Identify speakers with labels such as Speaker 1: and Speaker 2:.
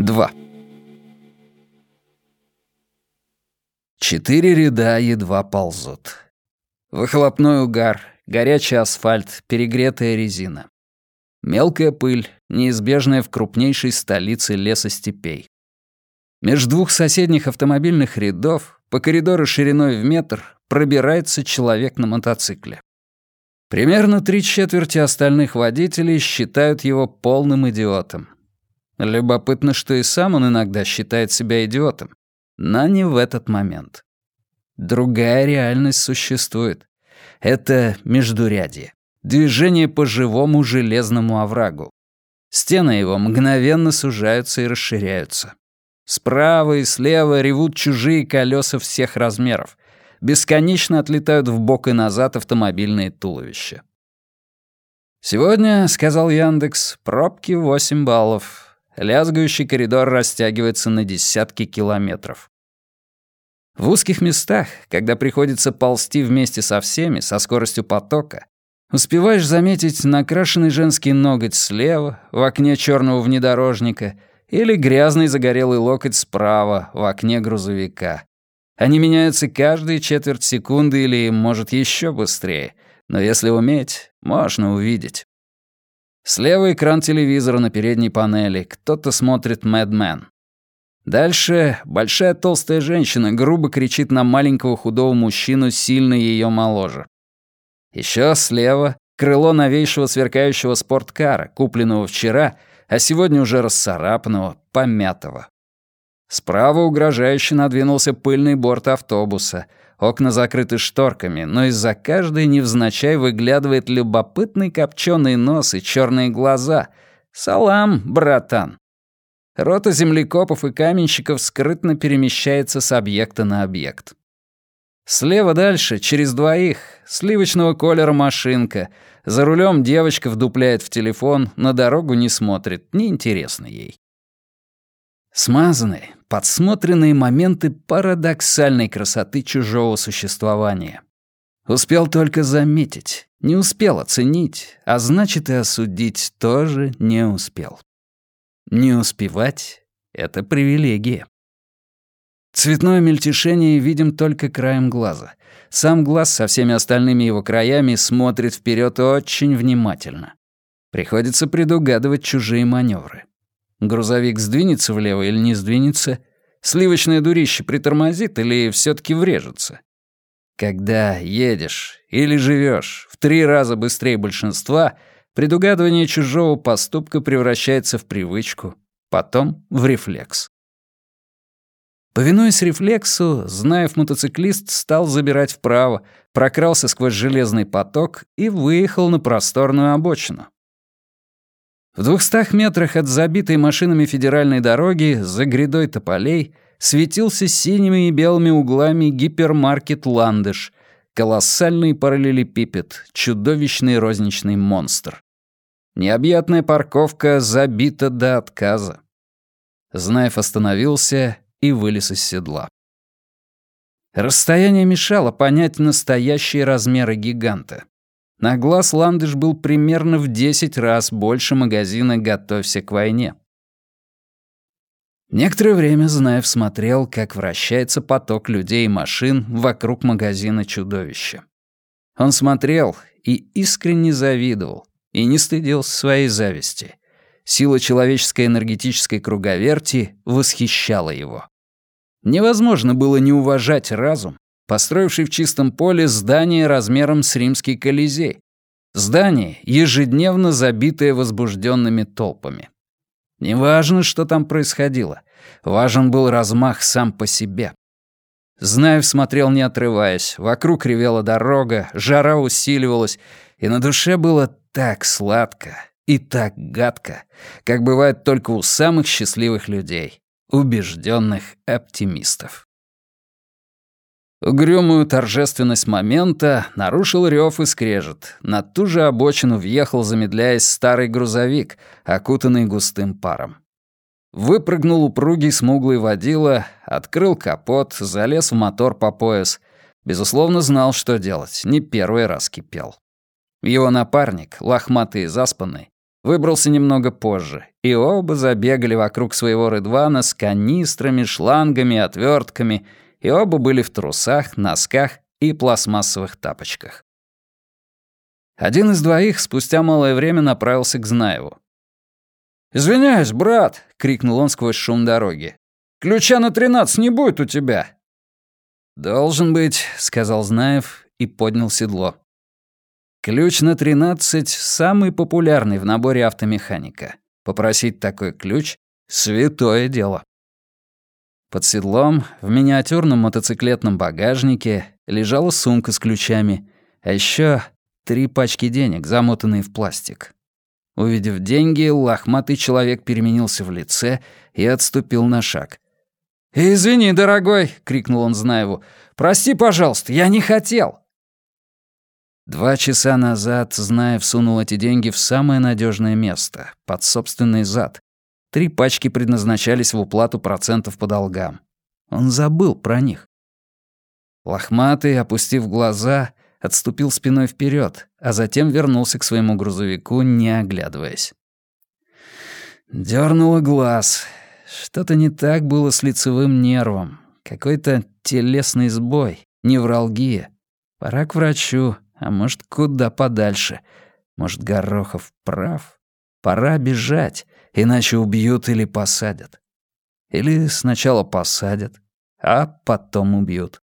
Speaker 1: 2. Четыре ряда едва ползут. Выхлопной угар, горячий асфальт, перегретая резина. Мелкая пыль, неизбежная в крупнейшей столице лесостепей. Между двух соседних автомобильных рядов по коридору шириной в метр пробирается человек на мотоцикле. Примерно три четверти остальных водителей считают его полным идиотом. Любопытно, что и сам он иногда считает себя идиотом, но не в этот момент. Другая реальность существует. Это междурядье. Движение по живому железному оврагу. Стены его мгновенно сужаются и расширяются. Справа и слева ревут чужие колеса всех размеров. Бесконечно отлетают в бок и назад автомобильные туловища. «Сегодня, — сказал Яндекс, — пробки 8 баллов. Лязгающий коридор растягивается на десятки километров. В узких местах, когда приходится ползти вместе со всеми, со скоростью потока, успеваешь заметить накрашенный женский ноготь слева, в окне черного внедорожника, или грязный загорелый локоть справа, в окне грузовика. Они меняются каждые четверть секунды или, может, еще быстрее, но если уметь, можно увидеть. Слева экран телевизора на передней панели. Кто-то смотрит «Мэдмен». Дальше большая толстая женщина грубо кричит на маленького худого мужчину, сильно ее моложе. Еще слева крыло новейшего сверкающего спорткара, купленного вчера, а сегодня уже расцарапанного, помятого. Справа угрожающе надвинулся пыльный борт автобуса — Окна закрыты шторками, но из-за каждой невзначай выглядывает любопытный копченый нос и черные глаза. «Салам, братан!» Рота землекопов и каменщиков скрытно перемещается с объекта на объект. Слева дальше, через двоих, сливочного колера машинка. За рулем девочка вдупляет в телефон, на дорогу не смотрит, неинтересно ей. Смазанные, подсмотренные моменты парадоксальной красоты чужого существования. Успел только заметить, не успел оценить, а значит и осудить тоже не успел. Не успевать — это привилегия. Цветное мельтешение видим только краем глаза. Сам глаз со всеми остальными его краями смотрит вперед очень внимательно. Приходится предугадывать чужие маневры. Грузовик сдвинется влево или не сдвинется? Сливочное дурище притормозит или все таки врежется? Когда едешь или живешь в три раза быстрее большинства, предугадывание чужого поступка превращается в привычку, потом в рефлекс. Повинуясь рефлексу, Знаев мотоциклист стал забирать вправо, прокрался сквозь железный поток и выехал на просторную обочину. В двухстах метрах от забитой машинами федеральной дороги за грядой тополей светился синими и белыми углами гипермаркет «Ландыш», колоссальный параллелепипед, чудовищный розничный монстр. Необъятная парковка забита до отказа. Знаев остановился и вылез из седла. Расстояние мешало понять настоящие размеры гиганта. На глаз ландыш был примерно в 10 раз больше магазина «Готовься к войне». Некоторое время Знаев смотрел, как вращается поток людей и машин вокруг магазина «Чудовище». Он смотрел и искренне завидовал, и не стыдился своей зависти. Сила человеческой энергетической круговерти восхищала его. Невозможно было не уважать разум, построивший в чистом поле здание размером с римский Колизей. Здание, ежедневно забитое возбужденными толпами. Неважно, что там происходило. Важен был размах сам по себе. Знаев смотрел не отрываясь. Вокруг ревела дорога, жара усиливалась, и на душе было так сладко и так гадко, как бывает только у самых счастливых людей, убежденных оптимистов. Угрюмую торжественность момента нарушил рев и скрежет. На ту же обочину въехал, замедляясь, старый грузовик, окутанный густым паром. Выпрыгнул упругий смуглый водила, открыл капот, залез в мотор по пояс. Безусловно, знал, что делать, не первый раз кипел. Его напарник, лохматый и заспанный, выбрался немного позже, и оба забегали вокруг своего Рыдвана с канистрами, шлангами, отвертками, и оба были в трусах, носках и пластмассовых тапочках. Один из двоих спустя малое время направился к Знаеву. «Извиняюсь, брат!» — крикнул он сквозь шум дороги. «Ключа на тринадцать не будет у тебя!» «Должен быть», — сказал Знаев и поднял седло. Ключ на тринадцать самый популярный в наборе автомеханика. Попросить такой ключ — святое дело. Под седлом, в миниатюрном мотоциклетном багажнике, лежала сумка с ключами, а еще Три пачки денег, замотанные в пластик. Увидев деньги, лохматый человек переменился в лице и отступил на шаг. «Извини, дорогой!» — крикнул он Знаеву. «Прости, пожалуйста, я не хотел!» Два часа назад Знаев сунул эти деньги в самое надежное место, под собственный зад. Три пачки предназначались в уплату процентов по долгам. Он забыл про них. Лохматый, опустив глаза, отступил спиной вперед, а затем вернулся к своему грузовику, не оглядываясь. Дёрнуло глаз. Что-то не так было с лицевым нервом. Какой-то телесный сбой, невралгия. Пора к врачу, а может, куда подальше. Может, Горохов прав? Пора бежать, иначе убьют или посадят. Или сначала посадят, а потом убьют.